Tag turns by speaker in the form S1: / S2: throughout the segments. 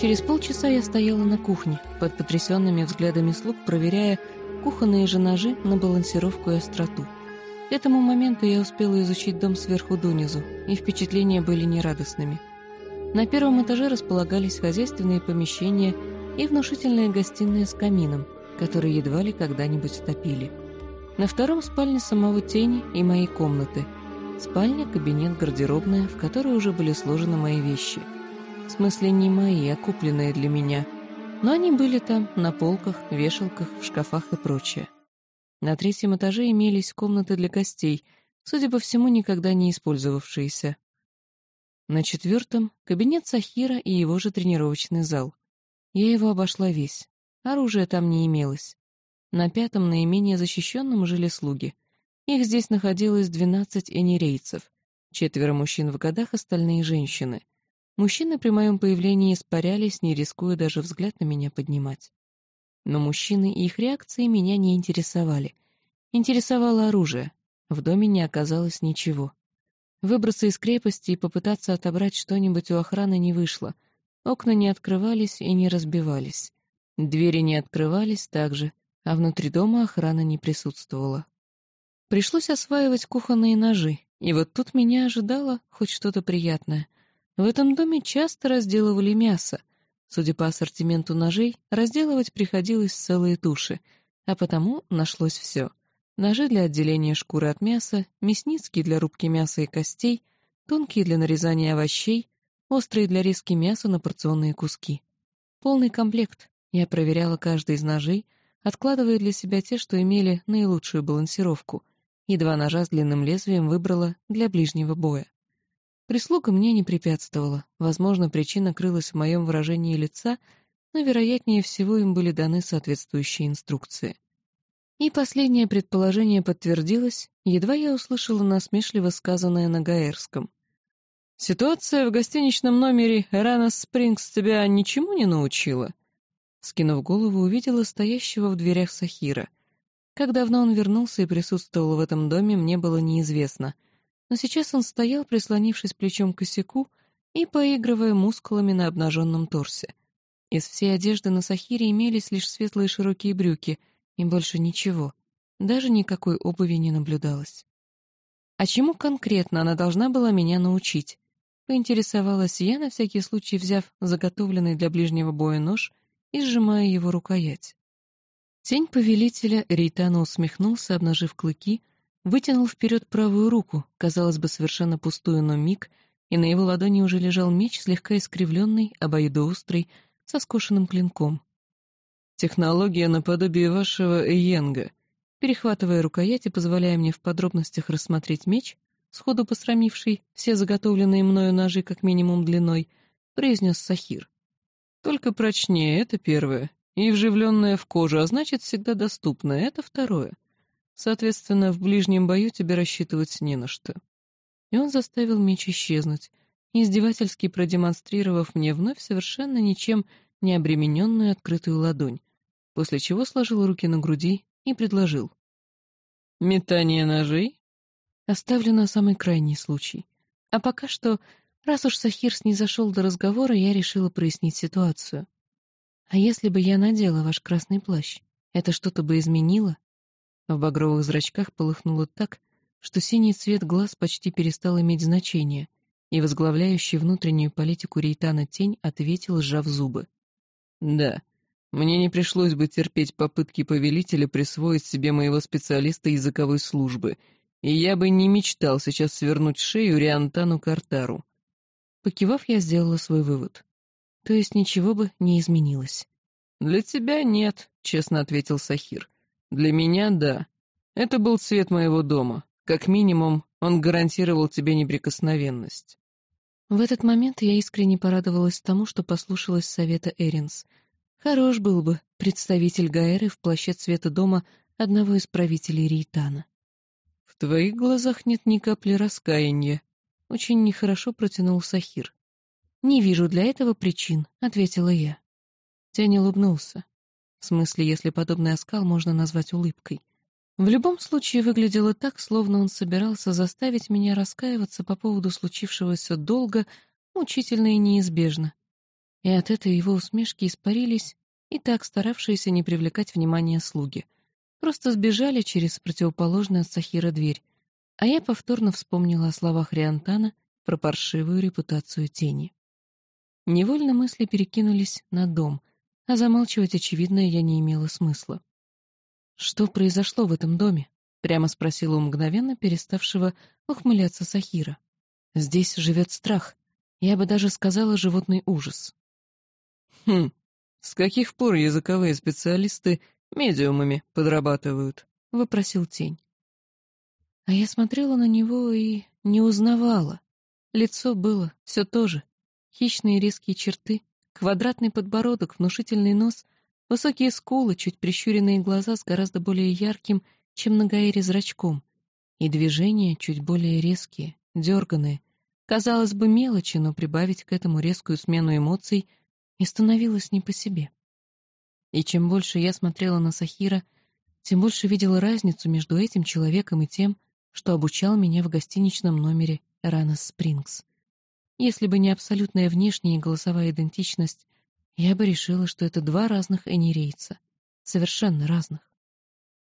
S1: Через полчаса я стояла на кухне, под потрясенными взглядами слуг, проверяя кухонные же ножи на балансировку и остроту. К этому моменту я успела изучить дом сверху донизу, и впечатления были нерадостными. На первом этаже располагались хозяйственные помещения и внушительная гостиная с камином, который едва ли когда-нибудь топили. На втором спальня самого тени и мои комнаты. Спальня, кабинет, гардеробная, в которой уже были сложены мои вещи. В смысле, не мои, а купленные для меня. Но они были там, на полках, вешалках, в шкафах и прочее. На третьем этаже имелись комнаты для гостей, судя по всему, никогда не использовавшиеся. На четвертом — кабинет Сахира и его же тренировочный зал. Я его обошла весь. Оружия там не имелось. На пятом, наименее защищенном, жили слуги. Их здесь находилось двенадцать энерейцев. Четверо мужчин в годах, остальные — женщины. Мужчины при моем появлении испарялись, не рискуя даже взгляд на меня поднимать. Но мужчины и их реакции меня не интересовали. Интересовало оружие. В доме не оказалось ничего. Выбраться из крепости и попытаться отобрать что-нибудь у охраны не вышло. Окна не открывались и не разбивались. Двери не открывались также, а внутри дома охрана не присутствовала. Пришлось осваивать кухонные ножи, и вот тут меня ожидало хоть что-то приятное. В этом доме часто разделывали мясо. Судя по ассортименту ножей, разделывать приходилось целые туши, а потому нашлось все. Ножи для отделения шкуры от мяса, мясницкие для рубки мяса и костей, тонкие для нарезания овощей, острые для резки мяса на порционные куски. Полный комплект. Я проверяла каждый из ножей, откладывая для себя те, что имели наилучшую балансировку, и два ножа с длинным лезвием выбрала для ближнего боя. Прислуга мне не препятствовала, возможно, причина крылась в моем выражении лица, но, вероятнее всего, им были даны соответствующие инструкции. И последнее предположение подтвердилось, едва я услышала насмешливо сказанное на гаэрском. «Ситуация в гостиничном номере Эранос Спрингс тебя ничему не научила?» Скинув голову, увидела стоящего в дверях Сахира. Как давно он вернулся и присутствовал в этом доме, мне было неизвестно. Но сейчас он стоял, прислонившись плечом к косяку и поигрывая мускулами на обнаженном торсе. Из всей одежды на Сахире имелись лишь светлые широкие брюки, и больше ничего. Даже никакой обуви не наблюдалось. А чему конкретно она должна была меня научить? Поинтересовалась я, на всякий случай взяв заготовленный для ближнего боя нож и сжимая его рукоять. Тень повелителя Рейтана усмехнулся, обнажив клыки, вытянул вперед правую руку, казалось бы, совершенно пустую, но миг, и на его ладони уже лежал меч, слегка искривленный, обоюдоострый, со скошенным клинком. «Технология наподобие вашего Эйенга», перехватывая рукоять и позволяя мне в подробностях рассмотреть меч, сходу посрамивший все заготовленные мною ножи как минимум длиной, произнес Сахир. Только прочнее — это первое, и вживленное в кожу, а значит, всегда доступное — это второе. Соответственно, в ближнем бою тебе рассчитывать не на что. И он заставил меч исчезнуть, издевательски продемонстрировав мне вновь совершенно ничем не обремененную открытую ладонь, после чего сложил руки на груди и предложил. «Метание ножей?» Оставлю на самый крайний случай. А пока что Раз уж Сахир снизошел до разговора, я решила прояснить ситуацию. А если бы я надела ваш красный плащ, это что-то бы изменило? В багровых зрачках полыхнуло так, что синий цвет глаз почти перестал иметь значение, и возглавляющий внутреннюю политику Рейтана тень ответил, сжав зубы. «Да, мне не пришлось бы терпеть попытки повелителя присвоить себе моего специалиста языковой службы, и я бы не мечтал сейчас свернуть шею Риантану Картару. Покивав, я сделала свой вывод. То есть ничего бы не изменилось. «Для тебя нет», — честно ответил Сахир. «Для меня — да. Это был цвет моего дома. Как минимум, он гарантировал тебе неприкосновенность». В этот момент я искренне порадовалась тому, что послушалась совета Эринс. Хорош был бы представитель Гаэры в плаще цвета дома одного из правителей Рейтана. «В твоих глазах нет ни капли раскаяния», очень нехорошо протянул Сахир. «Не вижу для этого причин», — ответила я. Тень улыбнулся. В смысле, если подобный оскал можно назвать улыбкой. В любом случае выглядело так, словно он собирался заставить меня раскаиваться по поводу случившегося долго, мучительно и неизбежно. и от этой его усмешки испарились и так старавшиеся не привлекать внимания слуги. Просто сбежали через противоположную от Сахира дверь, а я повторно вспомнила о словах Риантана про паршивую репутацию тени. Невольно мысли перекинулись на дом, а замалчивать очевидное я не имела смысла. «Что произошло в этом доме?» — прямо спросила у мгновенно переставшего ухмыляться Сахира. «Здесь живет страх. Я бы даже сказала животный ужас».
S2: «Хм, с каких пор языковые специалисты медиумами подрабатывают?» — вопросил тень.
S1: А я смотрела на него и не узнавала. Лицо было все то же. Хищные резкие черты, квадратный подбородок, внушительный нос, высокие скулы, чуть прищуренные глаза с гораздо более ярким, чем на Гаэре зрачком, и движения чуть более резкие, дерганые. Казалось бы, мелочи, но прибавить к этому резкую смену эмоций и становилось не по себе. И чем больше я смотрела на Сахира, тем больше видела разницу между этим человеком и тем, что обучал меня в гостиничном номере Ранос Спрингс. Если бы не абсолютная внешняя и голосовая идентичность, я бы решила, что это два разных энирейца. Совершенно разных.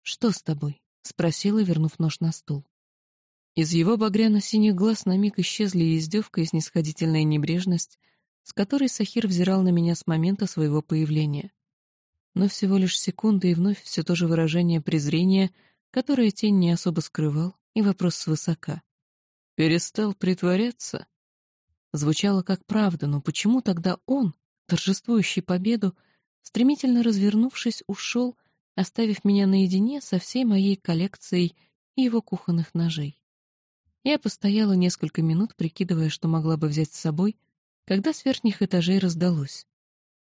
S1: «Что с тобой?» — спросила, вернув нож на стул. Из его багряно-синих глаз на миг исчезли издевка и снисходительная небрежность, с которой Сахир взирал на меня с момента своего появления. Но всего лишь секунды и вновь все то же выражение презрения, которое тень не особо скрывал, и вопрос свысока. «Перестал притворяться?» Звучало как правда, но почему тогда он, торжествующий победу, стремительно развернувшись, ушел, оставив меня наедине со всей моей коллекцией его кухонных ножей? Я постояла несколько минут, прикидывая, что могла бы взять с собой, когда с верхних этажей раздалось.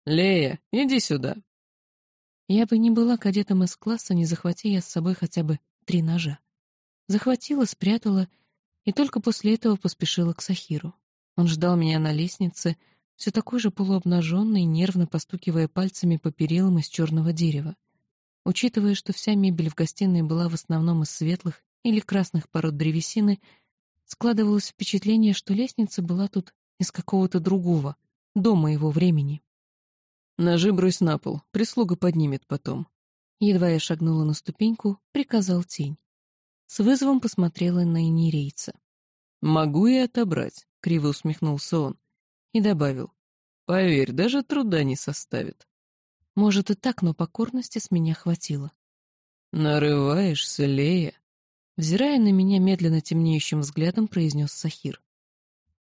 S2: «Лея, иди сюда!»
S1: Я бы не была кадетом из класса, не захвати я с собой хотя бы три ножа. Захватила, спрятала и только после этого поспешила к Сахиру. Он ждал меня на лестнице, все такой же полуобнаженный, нервно постукивая пальцами по перилам из черного дерева. Учитывая, что вся мебель в гостиной была в основном из светлых или красных пород древесины, складывалось впечатление, что лестница была тут из какого-то другого, дома его времени.
S2: «Ножи брось на пол, прислуга поднимет потом».
S1: Едва я шагнула на ступеньку, приказал тень. С вызовом посмотрела на инерейца.
S2: «Могу и отобрать», — криво усмехнулся он. И добавил. «Поверь, даже труда не составит».
S1: Может и так, но покорности с меня хватило.
S2: «Нарываешься, Лея», — взирая на меня медленно темнеющим взглядом, произнес Сахир.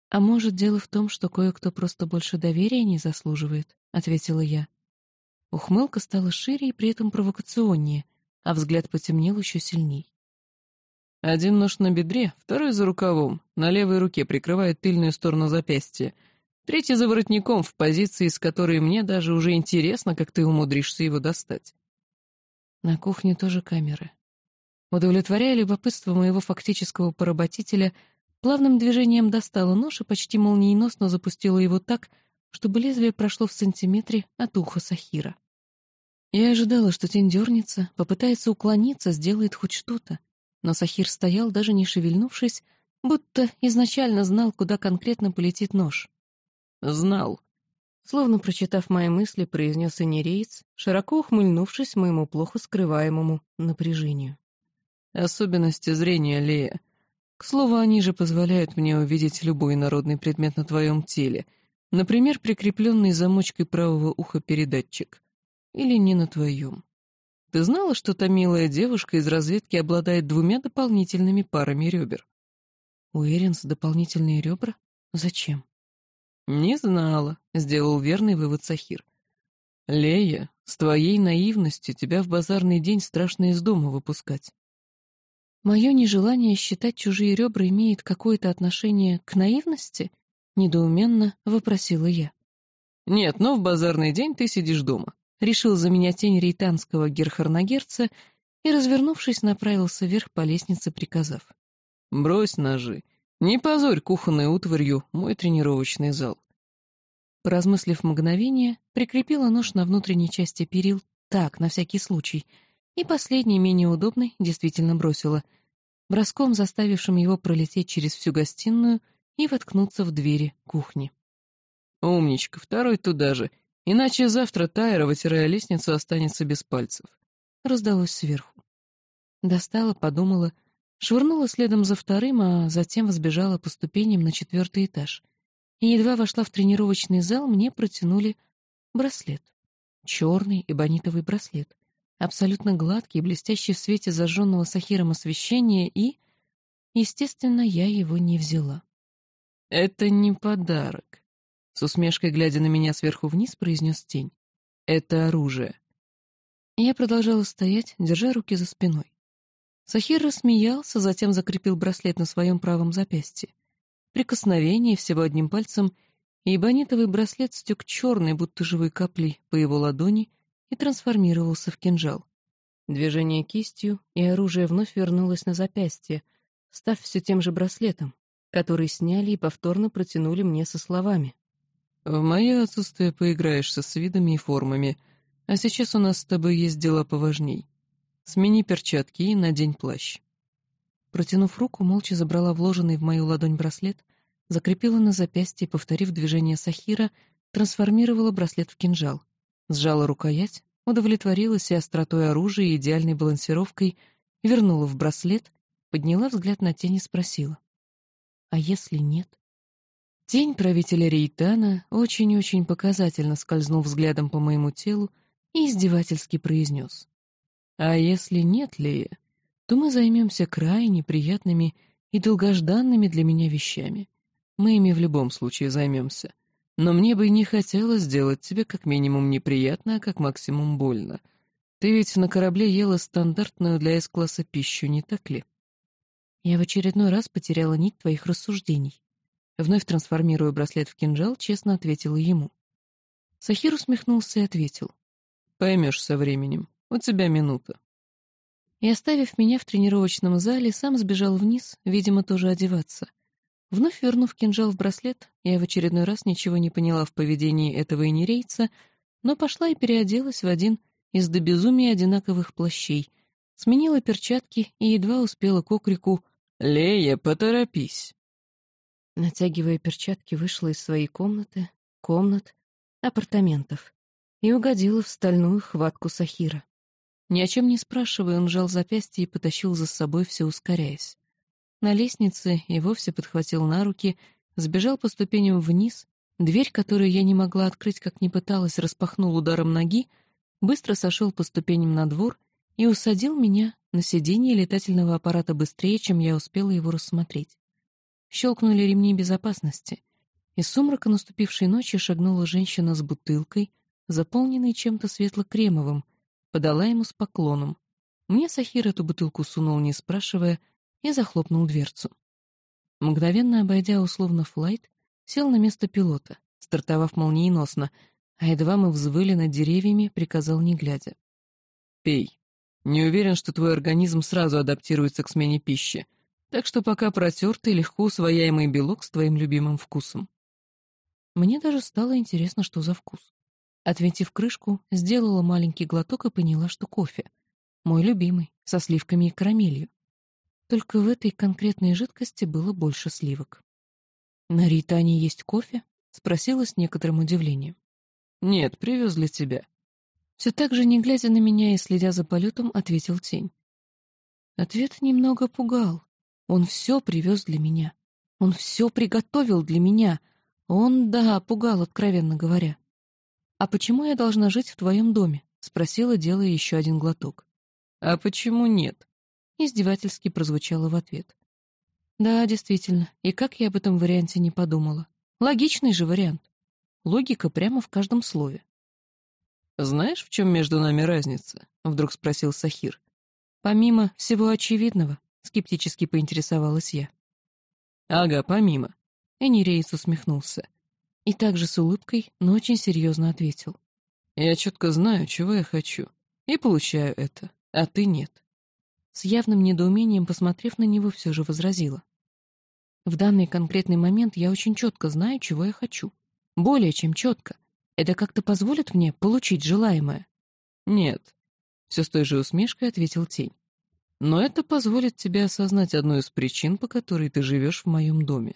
S1: «А может, дело в том, что кое-кто просто больше доверия не заслуживает?» — ответила я. Ухмылка стала шире и при этом провокационнее, а взгляд потемнел еще сильней.
S2: Один нож на бедре, второй за рукавом, на левой руке прикрывает тыльную сторону запястья, третий за воротником в позиции, с которой мне даже уже интересно, как ты умудришься его достать.
S1: На кухне тоже камеры. Удовлетворяя любопытство моего фактического поработителя, плавным движением достала нож и почти молниеносно запустила его так, чтобы лезвие прошло в сантиметре от уха Сахира. Я ожидала, что тень дернется, попытается уклониться, сделает хоть что-то. Но Сахир стоял, даже не шевельнувшись, будто изначально знал, куда конкретно полетит нож.
S2: «Знал»,
S1: Словно прочитав мои мысли, произнес Энереец, широко ухмыльнувшись моему плохо скрываемому напряжению.
S2: «Особенности зрения, Лея. К слову, они же позволяют мне увидеть любой народный предмет на твоем теле, например, прикрепленный замочкой правого уха передатчик. Или не на твоем. Ты знала, что та милая девушка из разведки обладает двумя дополнительными парами ребер?
S1: У Эринс дополнительные ребра? Зачем?
S2: Не знала, сделал верный вывод Сахир. Лея, с твоей наивностью тебя в базарный день страшно из дома выпускать.
S1: Мое нежелание считать чужие ребра имеет какое-то отношение к наивности? Недоуменно вопросила я.
S2: Нет, но в базарный день ты сидишь дома
S1: решил за меня тень рейтанского герхарнагерца и, развернувшись, направился вверх по лестнице, приказав.
S2: «Брось ножи. Не позорь кухонной утварью мой тренировочный зал».
S1: Поразмыслив мгновение, прикрепила нож на внутренней части перил, так, на всякий случай, и последний, менее удобный, действительно бросила, броском заставившим его пролететь через всю гостиную и воткнуться в двери кухни.
S2: Умничка, второй туда же. Иначе завтра Тайра, вытирая лестницу, останется без пальцев.
S1: Раздалось сверху. Достала, подумала, швырнула следом за вторым, а затем взбежала по ступеням на четвертый этаж. И едва вошла в тренировочный зал, мне протянули браслет. Черный эбонитовый браслет. Абсолютно гладкий, блестящий в свете зажженного сахиром освещения, и... Естественно, я его не взяла.
S2: «Это не подарок», с усмешкой, глядя на меня сверху вниз, произнес тень. «Это оружие».
S1: Я продолжала стоять, держа руки за спиной. Сахир рассмеялся, затем закрепил браслет на своем правом запястье. Прикосновение всего одним пальцем, и эбонитовый браслет стек черной, будто живой каплей, по его ладони и трансформировался в кинжал. Движение кистью, и оружие вновь вернулось на запястье, став все тем же браслетом, который сняли и повторно протянули мне со словами.
S2: В мое отсутствие поиграешься с видами и формами, а сейчас у нас с тобой есть дела поважней. Смени перчатки и надень плащ».
S1: Протянув руку, молча забрала вложенный в мою ладонь браслет, закрепила на запястье повторив движение Сахира, трансформировала браслет в кинжал. Сжала рукоять, удовлетворилась и остротой оружия и идеальной балансировкой, вернула в браслет, подняла взгляд на тень и спросила. «А если нет?» Тень правителя Рейтана очень-очень показательно скользнул взглядом по моему телу и издевательски произнес. «А если нет, Лея, то мы займемся крайне приятными и долгожданными для меня вещами. Мы ими в любом случае займемся. Но мне бы не хотелось сделать тебе как минимум неприятно, а как максимум больно. Ты ведь на корабле ела стандартную для С-класса пищу, не так ли?» Я в очередной раз потеряла нить твоих рассуждений. Вновь трансформируя браслет в кинжал, честно ответила ему. Сахир усмехнулся и ответил.
S2: «Поймешь со временем. У тебя минута».
S1: И, оставив меня в тренировочном зале, сам сбежал вниз, видимо, тоже одеваться. Вновь вернув кинжал в браслет, я в очередной раз ничего не поняла в поведении этого инерейца, но пошла и переоделась в один из до безумия одинаковых плащей, сменила перчатки и едва успела к окрику «Лея, поторопись!». Натягивая перчатки, вышла из своей комнаты, комнат, апартаментов и угодила в стальную хватку Сахира. Ни о чем не спрашивая, он сжал запястье и потащил за собой, все ускоряясь. На лестнице и вовсе подхватил на руки, сбежал по ступеням вниз, дверь, которую я не могла открыть, как ни пыталась, распахнул ударом ноги, быстро сошел по ступеням на двор и усадил меня на сиденье летательного аппарата быстрее, чем я успела его рассмотреть. Щелкнули ремни безопасности. Из сумрака наступившей ночи шагнула женщина с бутылкой, заполненной чем-то светло-кремовым, подала ему с поклоном. Мне Сахир эту бутылку сунул, не спрашивая, и захлопнул дверцу. Мгновенно обойдя условно флайт, сел на место пилота, стартовав молниеносно, а едва мы взвыли над деревьями, приказал не глядя.
S2: «Пей. Не уверен, что твой организм сразу адаптируется к смене пищи. Так что пока протертый, легко усвояемый белок с твоим любимым вкусом.
S1: Мне даже стало интересно, что за вкус. Отвинтив крышку, сделала маленький глоток и поняла, что кофе. Мой любимый, со сливками и карамелью. Только в этой конкретной жидкости было больше сливок. «На Ритане есть кофе?» — спросила с некоторым удивлением.
S2: «Нет, привез для тебя».
S1: Все так же, не глядя на меня и следя за полетом, ответил тень. Ответ немного пугал. Он все привез для меня. Он все приготовил для меня. Он, да, пугал, откровенно говоря. «А почему я должна жить в твоем доме?» — спросила, делая еще один глоток.
S2: «А почему нет?»
S1: — издевательски прозвучало в ответ. «Да, действительно, и как я об этом варианте не подумала. Логичный же вариант. Логика прямо в каждом слове».
S2: «Знаешь, в чем между нами разница?» — вдруг спросил Сахир.
S1: «Помимо всего очевидного, — скептически поинтересовалась я.
S2: «Ага, помимо».
S1: Энирейц усмехнулся. И также с улыбкой, но очень серьезно ответил.
S2: «Я четко знаю, чего я хочу, и получаю это, а ты нет».
S1: С явным недоумением, посмотрев на него, все же возразила. «В данный конкретный момент я очень четко знаю, чего я хочу. Более чем четко. Это как-то позволит мне получить желаемое?»
S2: «Нет», — все с той же усмешкой ответил тень. Но это позволит тебе осознать одну из причин, по которой ты живешь в моем доме.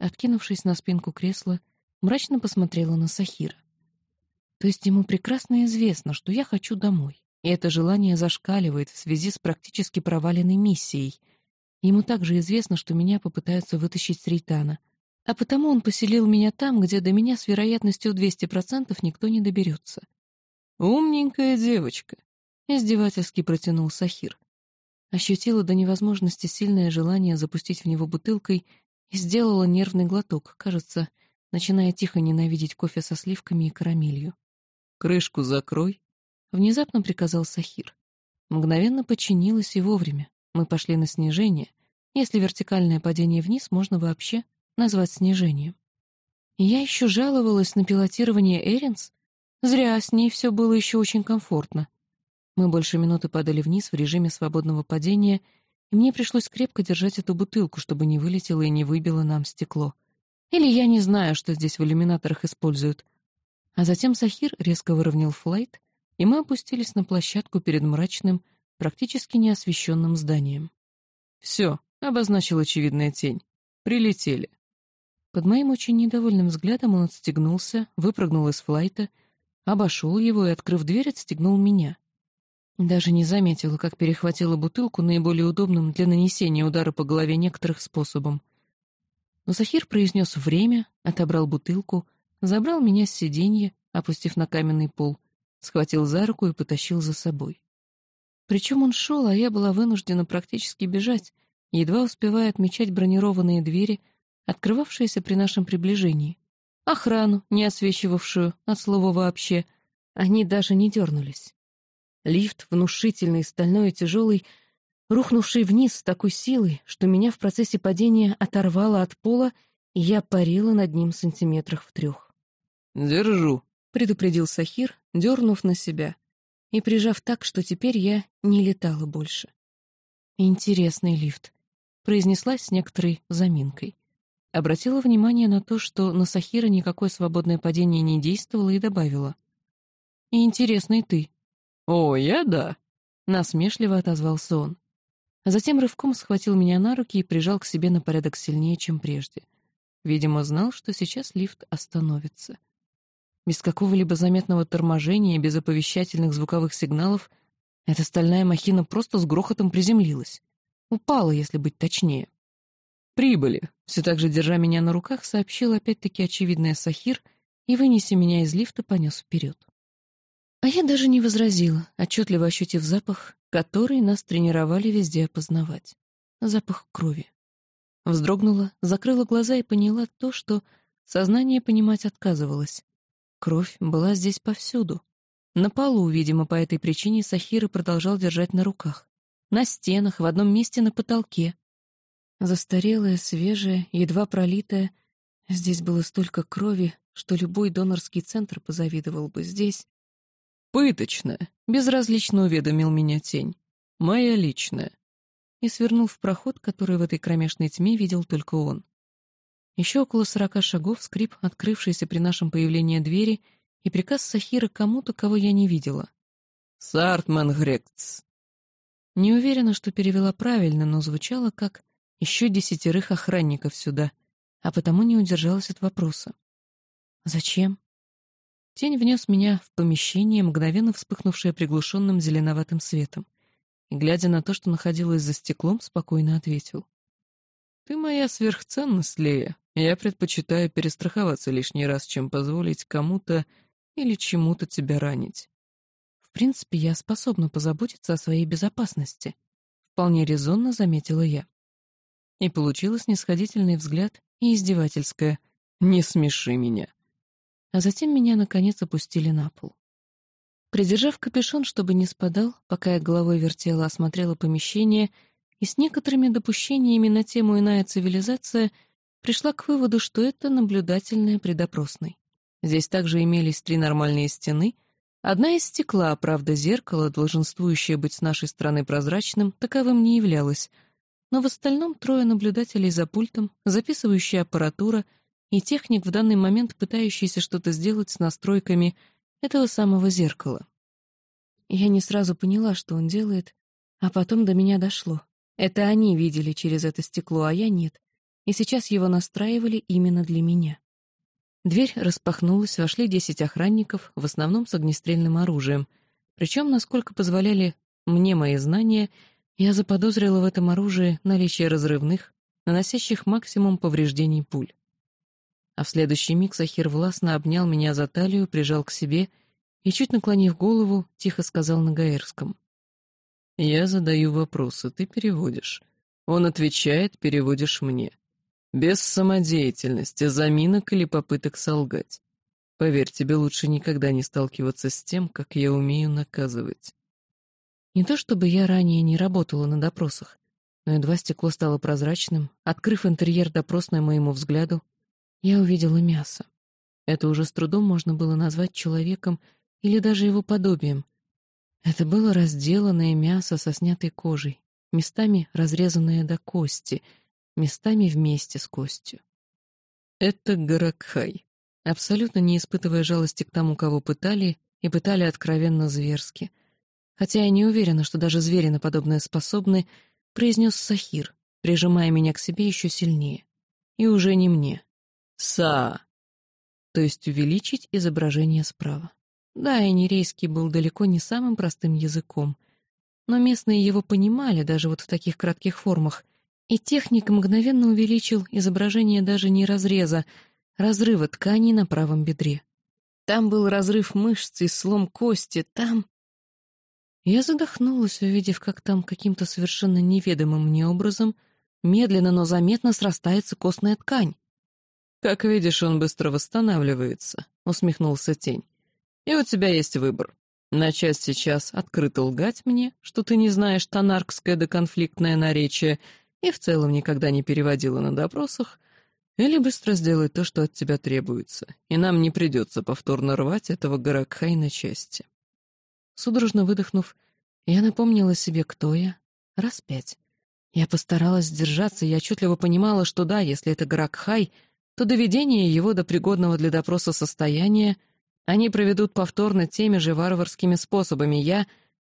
S1: Откинувшись на спинку кресла, мрачно посмотрела на Сахира. То есть ему прекрасно известно, что я хочу домой, и это желание зашкаливает в связи с практически проваленной миссией. Ему также известно, что меня попытаются вытащить с Рейтана, а потому он поселил меня там, где до меня с вероятностью в 200% никто не доберется.
S2: «Умненькая девочка», — издевательски протянул Сахир.
S1: Ощутила до невозможности сильное желание запустить в него бутылкой и сделала нервный глоток, кажется, начиная тихо ненавидеть кофе со сливками и карамелью.
S2: «Крышку закрой», — внезапно приказал Сахир.
S1: Мгновенно подчинилась и вовремя. Мы пошли на снижение, если вертикальное падение вниз можно вообще назвать снижением. Я еще жаловалась на пилотирование Эринс. Зря, с ней все было еще очень комфортно. Мы больше минуты падали вниз в режиме свободного падения, и мне пришлось крепко держать эту бутылку, чтобы не вылетело и не выбило нам стекло. Или я не знаю, что здесь в иллюминаторах используют. А затем Сахир резко выровнял флайт, и мы опустились на площадку перед мрачным, практически неосвещенным зданием.
S2: «Все», — обозначил очевидная тень. «Прилетели».
S1: Под моим очень недовольным взглядом он отстегнулся, выпрыгнул из флайта, обошел его и, открыв дверь, отстегнул меня. Даже не заметила, как перехватила бутылку наиболее удобным для нанесения удара по голове некоторых способом. Но Сахир произнес время, отобрал бутылку, забрал меня с сиденья, опустив на каменный пол, схватил за руку и потащил за собой. Причем он шел, а я была вынуждена практически бежать, едва успевая отмечать бронированные двери, открывавшиеся при нашем приближении. Охрану, не освещивавшую, от слова вообще, они даже не дернулись. Лифт, внушительный, стальной и тяжелый, рухнувший вниз с такой силой, что меня в процессе падения оторвало от пола, и я парила над ним сантиметрах в трех.
S2: «Держу», —
S1: предупредил Сахир, дернув на себя, и прижав так, что теперь я не летала больше. «Интересный лифт», — произнеслась с некоторой заминкой. Обратила внимание на то, что на Сахира никакое свободное падение не действовало, и добавила. «И интересный ты».
S2: «О, я да», — насмешливо отозвался он.
S1: Затем рывком схватил меня на руки и прижал к себе на порядок сильнее, чем прежде. Видимо, знал, что сейчас лифт остановится. Без какого-либо заметного торможения, без оповещательных звуковых сигналов, эта стальная махина просто с грохотом приземлилась. Упала, если быть точнее.
S2: «Прибыли», — все так же держа меня на руках, сообщил опять-таки очевидный Сахир и, вынеся меня из лифта, понес вперед. А я даже не возразила, отчетливо ощутив запах, который нас тренировали везде опознавать. Запах крови. Вздрогнула, закрыла глаза и поняла то, что сознание понимать отказывалось. Кровь была здесь повсюду. На полу, видимо, по этой причине Сахира продолжал держать на руках. На стенах, в одном месте на потолке. Застарелая, свежая, едва пролитая. Здесь было столько крови, что любой донорский центр позавидовал бы здесь. «Пыточная», — безразлично уведомил меня тень. «Моя личная».
S1: И свернул в проход, который в этой кромешной тьме видел только он. Еще около сорока шагов скрип, открывшийся при нашем появлении двери, и приказ Сахира кому-то, кого я не видела.
S2: «Сартман Грекц».
S1: Не уверена, что перевела правильно, но звучало как «еще десятерых охранников сюда», а потому не удержалась от вопроса. «Зачем?» Тень внес меня в помещение, мгновенно вспыхнувшее приглушенным зеленоватым светом, и, глядя на то, что находилось за стеклом, спокойно ответил.
S2: «Ты моя сверхценность, Лея. Я предпочитаю перестраховаться лишний раз, чем позволить кому-то или чему-то тебя ранить».
S1: «В принципе, я способна позаботиться о своей безопасности», — вполне резонно заметила я. И получила снисходительный взгляд и издевательское «Не смеши меня» а затем меня, наконец, опустили на пол. Придержав капюшон, чтобы не спадал, пока я головой вертела, осмотрела помещение и с некоторыми допущениями на тему «иная цивилизация» пришла к выводу, что это наблюдательная предопросной. Здесь также имелись три нормальные стены, одна из стекла, правда, зеркало, долженствующее быть с нашей стороны прозрачным, таковым не являлось, но в остальном трое наблюдателей за пультом, записывающая аппаратура — и техник, в данный момент пытающийся что-то сделать с настройками этого самого зеркала. Я не сразу поняла, что он делает, а потом до меня дошло. Это они видели через это стекло, а я нет, и сейчас его настраивали именно для меня. Дверь распахнулась, вошли десять охранников, в основном с огнестрельным оружием. Причем, насколько позволяли мне мои знания, я заподозрила в этом оружии наличие разрывных, наносящих максимум повреждений пуль. А в следующий миг Сахир властно обнял меня за талию, прижал к себе и, чуть наклонив голову, тихо сказал на гаэрском. «Я задаю вопросы, ты переводишь. Он отвечает, переводишь мне. Без самодеятельности, заминок или попыток солгать. Поверь, тебе лучше никогда не сталкиваться с тем, как я умею наказывать». Не то чтобы я ранее не работала на допросах, но едва стекло стало прозрачным, открыв интерьер допросной моему взгляду, я увидела мясо. Это уже с трудом можно было назвать человеком или даже его подобием. Это было разделанное мясо со снятой кожей, местами разрезанное до кости, местами вместе с костью. Это Гаракхай. Абсолютно не испытывая жалости к тому, кого пытали, и пытали откровенно зверски. Хотя я не уверена, что даже звери на подобное способны, произнес Сахир, прижимая меня к себе еще сильнее. И уже не мне. Са. То есть увеличить изображение справа. Да, инерейский был далеко не самым простым языком, но местные его понимали даже вот в таких кратких формах, и техник мгновенно увеличил изображение даже не разреза, разрыва ткани на правом бедре. Там был разрыв мышц и слом кости, там... Я задохнулась, увидев, как там каким-то совершенно неведомым мне образом медленно, но заметно срастается костная ткань. «Как видишь, он быстро восстанавливается», — усмехнулся тень. И у тебя есть выбор. Начать сейчас открыто лгать мне, что ты не знаешь тонаркское доконфликтное наречие и в целом никогда не переводила на допросах, или быстро сделать то, что от тебя требуется, и нам не придется повторно рвать этого Гаракхай на части. Судорожно выдохнув, я напомнила себе, кто я, раз пять. Я постаралась сдержаться, я отчетливо понимала, что да, если это Гаракхай, то доведение его до пригодного для допроса состояния — они проведут повторно теми же варварскими способами. Я...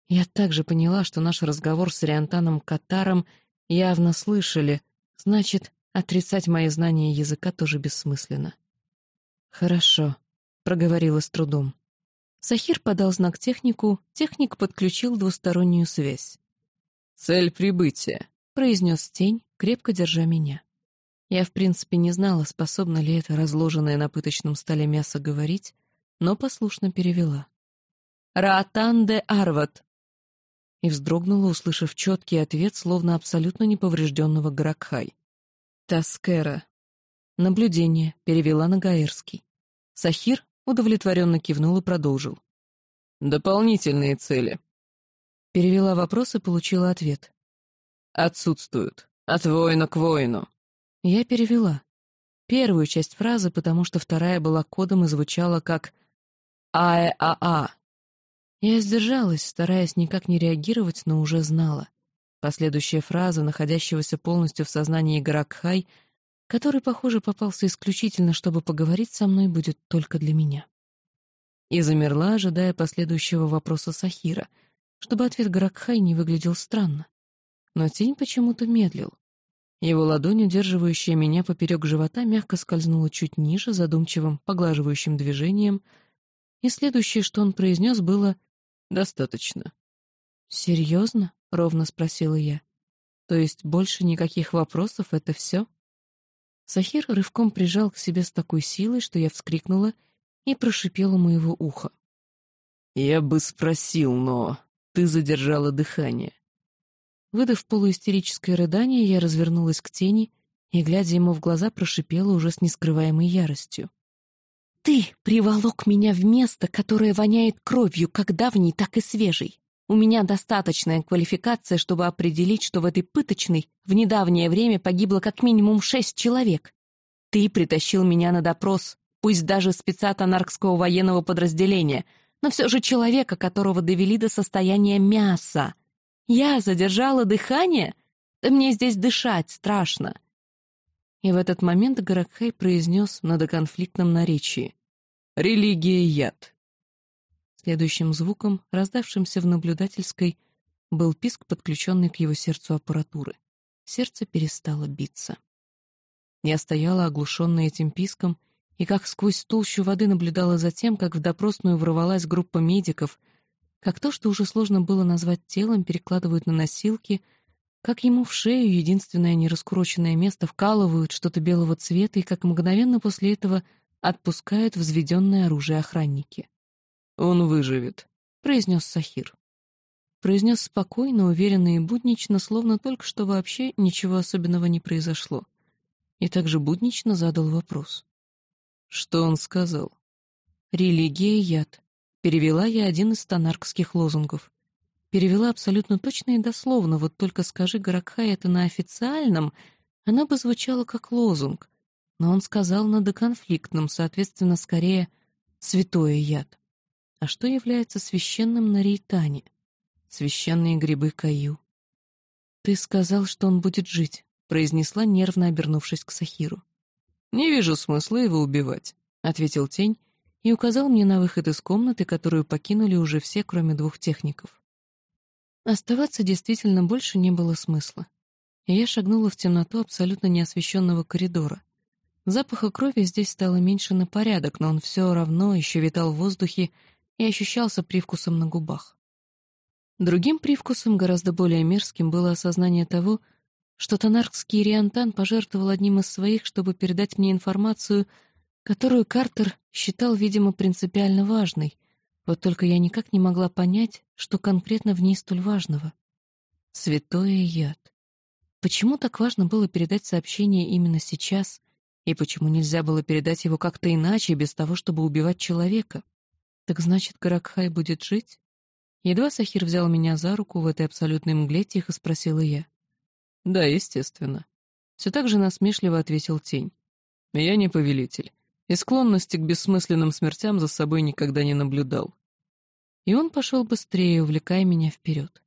S1: Я также поняла, что наш разговор с Риантаном Катаром явно слышали. Значит, отрицать мои знания языка тоже бессмысленно. «Хорошо», — проговорила с трудом. Сахир подал знак технику, техник подключил двустороннюю связь. «Цель прибытия», — произнес тень, крепко держа меня. Я, в принципе, не знала, способна ли это разложенное на пыточном столе мясо говорить, но послушно перевела. «Раатан де Арват!» И вздрогнула, услышав четкий ответ, словно абсолютно неповрежденного Гракхай. «Таскера». «Наблюдение», — перевела на гаэрский. Сахир удовлетворенно кивнул и продолжил. «Дополнительные цели». Перевела вопрос и получила ответ. «Отсутствуют. От воина к воину». Я перевела. Первую часть фразы, потому что вторая была кодом и звучала как «Аэ-а-а». Я сдержалась, стараясь никак не реагировать, но уже знала. Последующая фраза, находящегося полностью в сознании Гаракхай, который, похоже, попался исключительно, чтобы поговорить со мной, будет только для меня. И замерла, ожидая последующего вопроса Сахира, чтобы ответ Гаракхай не выглядел странно. Но тень почему-то медлил. Его ладонь, удерживающая меня поперек живота, мягко скользнула чуть ниже, задумчивым, поглаживающим движением — и следующее, что он произнес, было «достаточно». «Серьезно?» — ровно спросила я. «То есть больше никаких вопросов, это все?» Сахир рывком прижал к себе с такой силой, что я вскрикнула и прошипела моего уха. «Я бы спросил, но ты задержала дыхание». Выдав полуистерическое рыдание, я развернулась к тени и, глядя ему в глаза, прошипела уже с нескрываемой яростью. Ты приволок меня в место, которое воняет кровью, как давней, так и свежей. У меня достаточная квалификация, чтобы определить, что в этой пыточной в недавнее время погибло как минимум шесть человек. Ты притащил меня на допрос, пусть даже спеца Тонаркского военного подразделения, но все же человека, которого довели до состояния мяса. Я задержала дыхание? Да мне здесь дышать страшно. И в этот момент Гаракхай произнес на доконфликтном наречии. «Религия — яд». Следующим звуком, раздавшимся в наблюдательской, был писк, подключенный к его сердцу аппаратуры. Сердце перестало биться. Я стояла, оглушенная этим писком, и как сквозь толщу воды наблюдала за тем, как в допросную ворвалась группа медиков, как то, что уже сложно было назвать телом, перекладывают на носилки, как ему в шею единственное нераскуроченное место вкалывают что-то белого цвета и как мгновенно после этого отпускают взведенное оружие охранники.
S2: «Он выживет», — произнес Сахир.
S1: Произнес спокойно, уверенно и буднично, словно только что вообще ничего особенного не произошло. И также буднично задал вопрос.
S2: Что он сказал?
S1: «Религия — яд». Перевела я один из тонаркских лозунгов. Перевела абсолютно точно и дословно, вот только скажи Гаракхай это на официальном, она бы звучала как лозунг. Но он сказал на доконфликтном, соответственно, скорее «святое яд». А что является священным на Рейтане? Священные грибы Каю. «Ты сказал, что он будет жить», — произнесла, нервно обернувшись к Сахиру.
S2: «Не вижу смысла его убивать», — ответил тень
S1: и указал мне на выход из комнаты, которую покинули уже все, кроме двух техников. Оставаться действительно больше не было смысла. Я шагнула в темноту абсолютно неосвещенного коридора. Запаха крови здесь стало меньше на порядок, но он все равно еще витал в воздухе и ощущался привкусом на губах. Другим привкусом, гораздо более мерзким, было осознание того, что Тонаркский Риантан пожертвовал одним из своих, чтобы передать мне информацию, которую Картер считал, видимо, принципиально важной, вот только я никак не могла понять, что конкретно в ней столь важного. Святое яд. Почему так важно было передать сообщение именно сейчас, и почему нельзя было передать его как-то иначе, без того, чтобы убивать человека? Так значит, Каракхай будет жить? Едва Сахир взял меня за руку в этой абсолютной мгле, тихо спросила я.
S2: «Да, естественно». Все так же насмешливо ответил тень. «Я не повелитель, и склонности к бессмысленным смертям за собой никогда не наблюдал».
S1: И он пошел быстрее, увлекая меня вперед.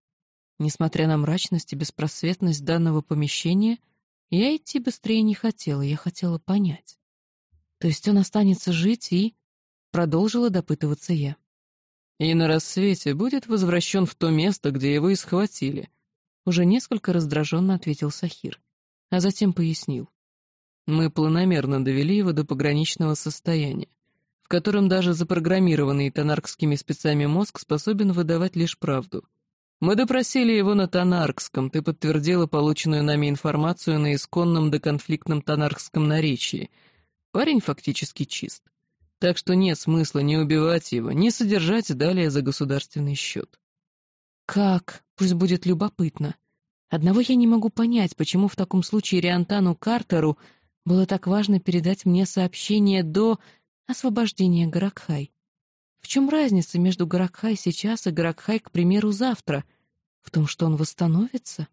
S1: Несмотря на мрачность и беспросветность данного помещения, я идти быстрее не хотела, я хотела понять. То есть он останется жить и... Продолжила допытываться я.
S2: И на рассвете будет возвращен в то место, где его и схватили,
S1: уже несколько раздраженно ответил Сахир, а затем пояснил.
S2: Мы планомерно довели его до пограничного состояния, в котором даже запрограммированный тонаркскими спецами мозг способен выдавать лишь правду. Мы допросили его на тонаркском, ты подтвердила полученную нами информацию на исконном доконфликтном тонаркском наречии. Парень фактически чист. Так что нет смысла ни убивать его, ни содержать далее за государственный счет.
S1: Как? Пусть будет любопытно. Одного я не могу понять, почему в таком случае Риантану Картеру было так важно передать мне сообщение до освобождения Гаракхай. В чем разница между Гаракхай сейчас и Гаракхай, к примеру, завтра? В том, что он восстановится?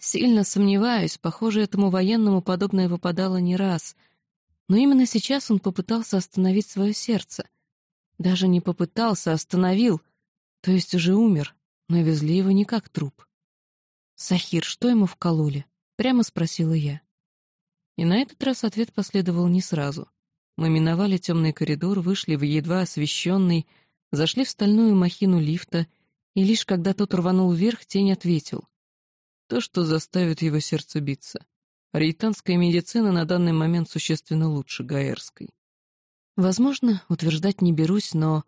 S1: Сильно сомневаюсь, похоже, этому военному подобное выпадало не раз. Но именно сейчас он попытался остановить свое сердце. Даже не попытался, а остановил, то есть уже умер но везли его не как труп. «Сахир, что ему вкололи?» — прямо спросила я. И на этот раз ответ последовал не сразу. Мы миновали темный коридор, вышли в едва освещенный, зашли в стальную махину лифта, и лишь когда тот рванул вверх, тень ответил. То, что заставит его сердце биться. Рейтанская медицина на данный момент существенно лучше гаэрской. Возможно, утверждать не берусь, но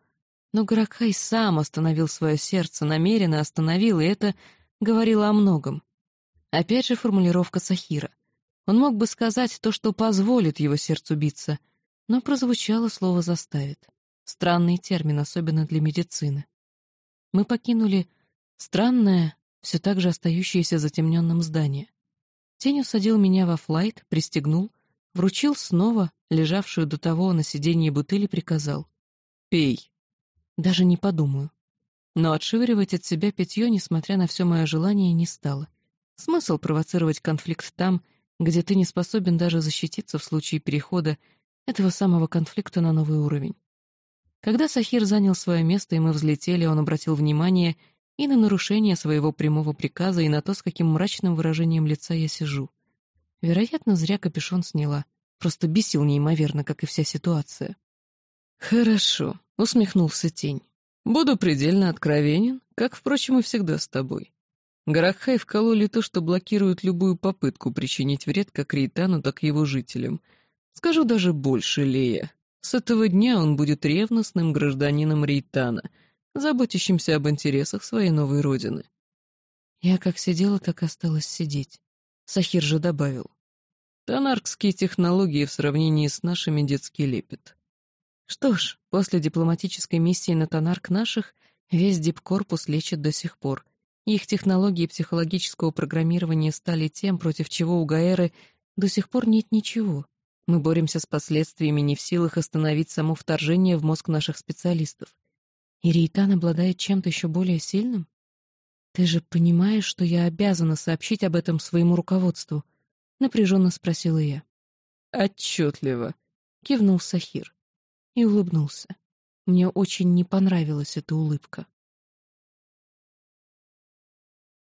S1: но Гракхай сам остановил свое сердце, намеренно остановил, и это говорило о многом. Опять же формулировка Сахира. Он мог бы сказать то, что позволит его сердцу биться, но прозвучало слово «заставит». Странный термин, особенно для медицины. Мы покинули странное, все так же остающееся затемненным здание. Тень усадил меня во флайт, пристегнул, вручил снова лежавшую до того на сиденье бутыль приказал «Пей». Даже не подумаю. Но отшвыривать от себя питье, несмотря на все мое желание, не стало. Смысл провоцировать конфликт там, где ты не способен даже защититься в случае перехода этого самого конфликта на новый уровень. Когда Сахир занял свое место и мы взлетели, он обратил внимание и на нарушение своего прямого приказа, и на то, с каким мрачным выражением лица я сижу. Вероятно, зря капюшон сняла. Просто бесил неимоверно, как и вся ситуация.
S2: «Хорошо», — усмехнулся тень. «Буду предельно откровенен, как, впрочем, и всегда с тобой. Гарахай вкололи то, что блокирует любую попытку причинить вред как Рейтану, так и его жителям. Скажу даже больше, Лея. С этого дня он будет ревностным гражданином Рейтана, заботящимся об интересах своей новой родины.
S1: Я как сидела, так осталась сидеть. Сахир же добавил.
S2: Тонаркские технологии в сравнении с нашими детский лепет.
S1: Что ж, после дипломатической миссии на Тонарк наших весь дипкорпус лечит до сих пор. Их технологии психологического программирования стали тем, против чего у Гаэры до сих пор нет ничего. Мы боремся с последствиями, не в силах остановить само вторжение в мозг наших специалистов. И Рейтан обладает чем-то еще более сильным? Ты же понимаешь, что я обязана сообщить об этом своему руководству? Напряженно спросила я.
S2: Отчетливо.
S1: Кивнул Сахир и улыбнулся. Мне очень не понравилась эта улыбка.